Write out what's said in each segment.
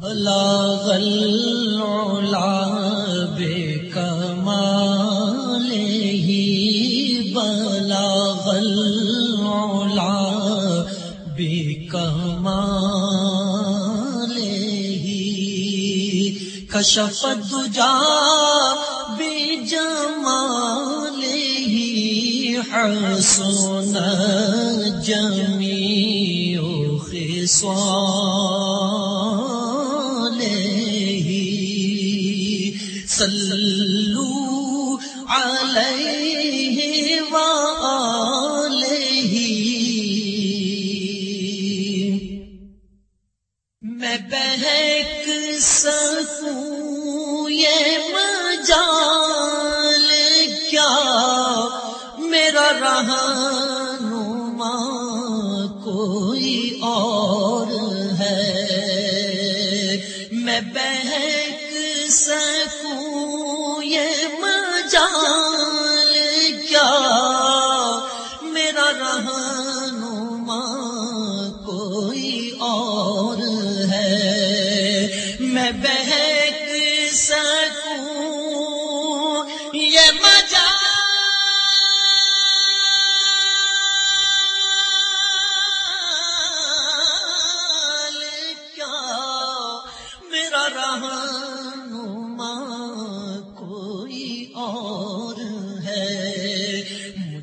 بلا بے کمال ہی بلا بے کمال ہی۔ کشف دجا بے جمال ہی، حسن جمی خصال۔ اور ہے۔ میں بہک سکوں یہ مجال کیا؟ میرا رہنما کوئی اور ہے۔ میں بہک سکوں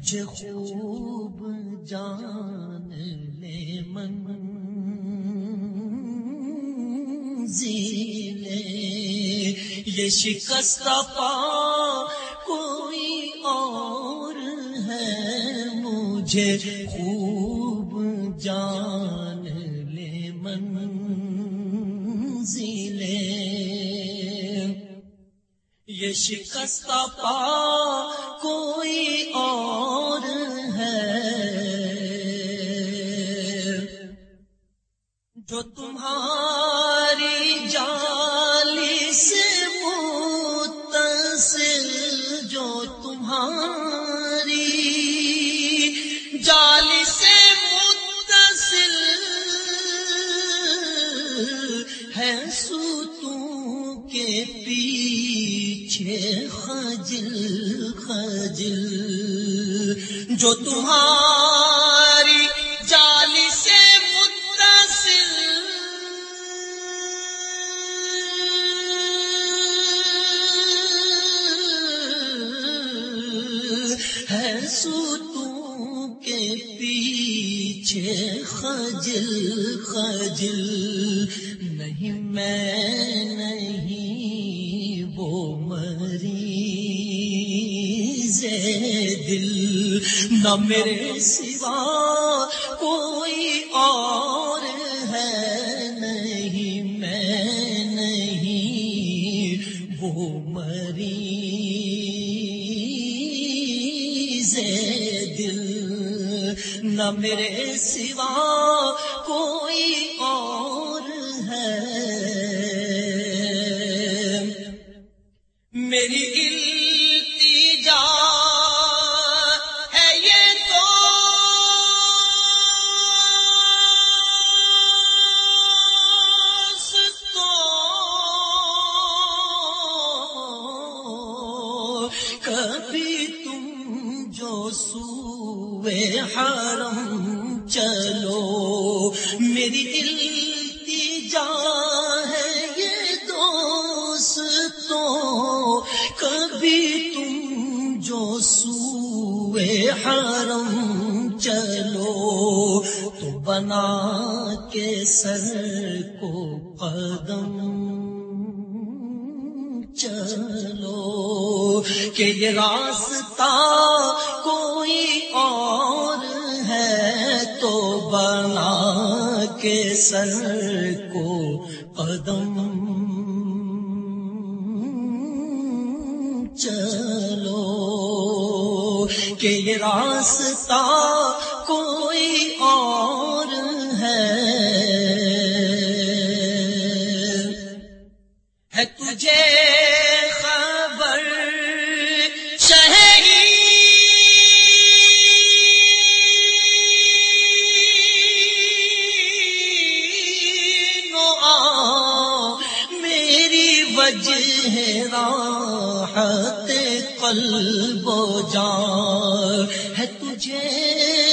مجھے خوب جان لے من زیلے یہ شکست پا کوئی اور ہے مجھے خوب جان لے من زیلے یہ شکست پا کوئی اور ہے۔ جو تمہارا پیچھے خجل خجل جو تمہاری جالی سے متصل۔ ہے ستوں کے پیچھے خجل خجل نہیں میں نہ میرے سوا کوئی اور ہے نہیں، میں نہیں، وہ مری دل۔ نہ میرے سوا کوئی اور ہے۔ میری تم جو سوئے حرم چلو۔ میری التجا ہے یہ دوستو کبھی تم جو سوئے حرم چلو، تو بنا کے سر کو قدم چلو۔ کہ یہ راستہ کوئی اور ہے تو بنا کے سر کو قدم چلو کہ یہ راستہ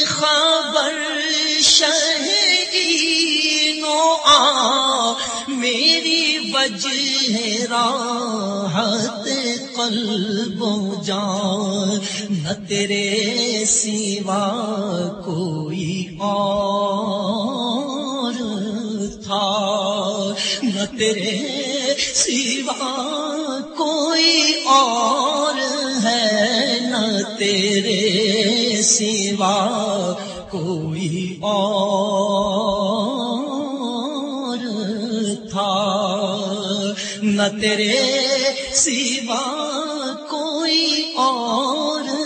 خبر شہی نو آ میری وجہ راحت قلب جان، نہ تیرے سوا کوئی اور تھا، نہ تیرے سوا کوئی اور ہے، نہ تیرے سوا کوئی اور تھا۔ نہ تیرے سوا کوئی اور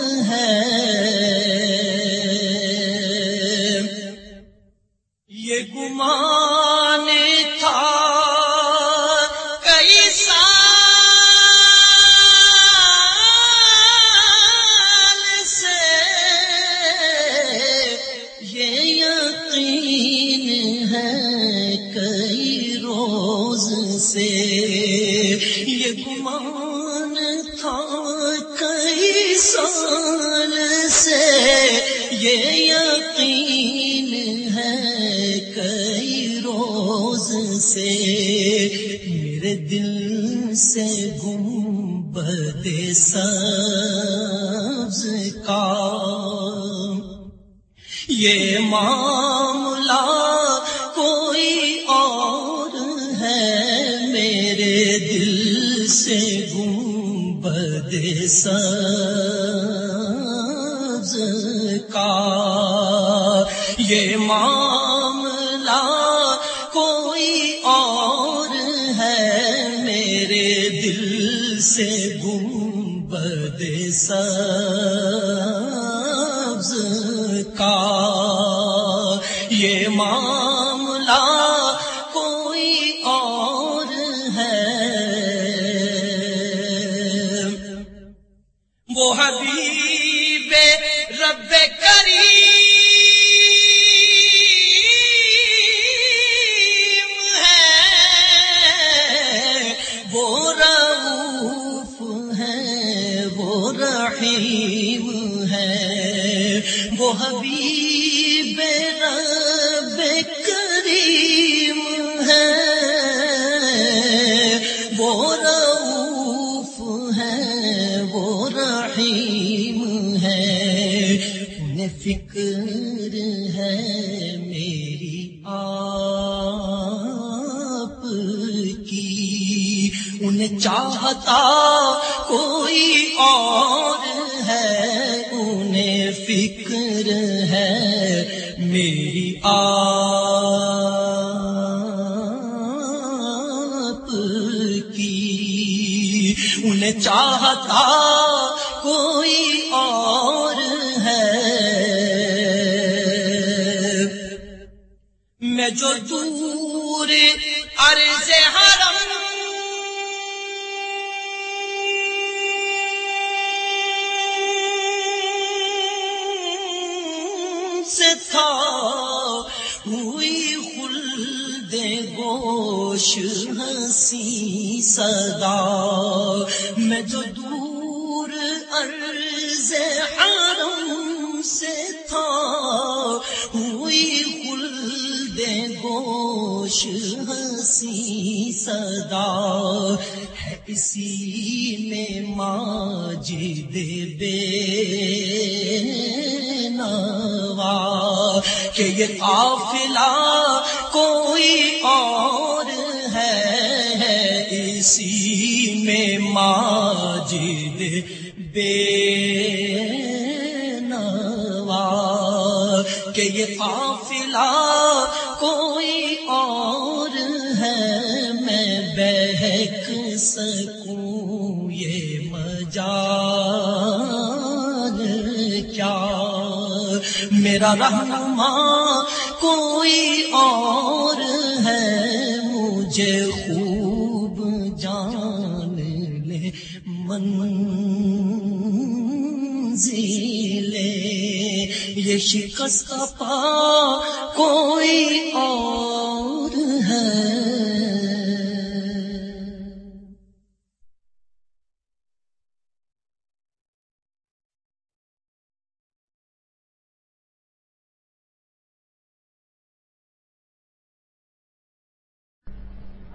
سے میرے دل سے گنبد سبز کا یہ معاملہ کوئی اور ہے میرے دل سے گنبد سبز کا یہ معاملہ گنبد سبز کا یہ ماں فکر ہے میری آپ کی۔ انہیں چاہتا کوئی اور ہے، انہیں فکر ہے میری آپ کی۔ انہیں چاہتا جو دور عرض حرم سے تھا، ہوئی خلد گوش ہنسی صدا، میں جو دور عرض حرم صدا ہے اسی میں ماجد بے نوا کہ یہ قافلہ کوئی اور ہے اسی میں ماجد بے نوا کہ یہ قافلہ کوئی اور سکوں یہ مجال کیا؟ میرا رہنما کوئی اور ہے، مجھے خوب جان لے منزلے یہ شکست پا کوئی اور ہے۔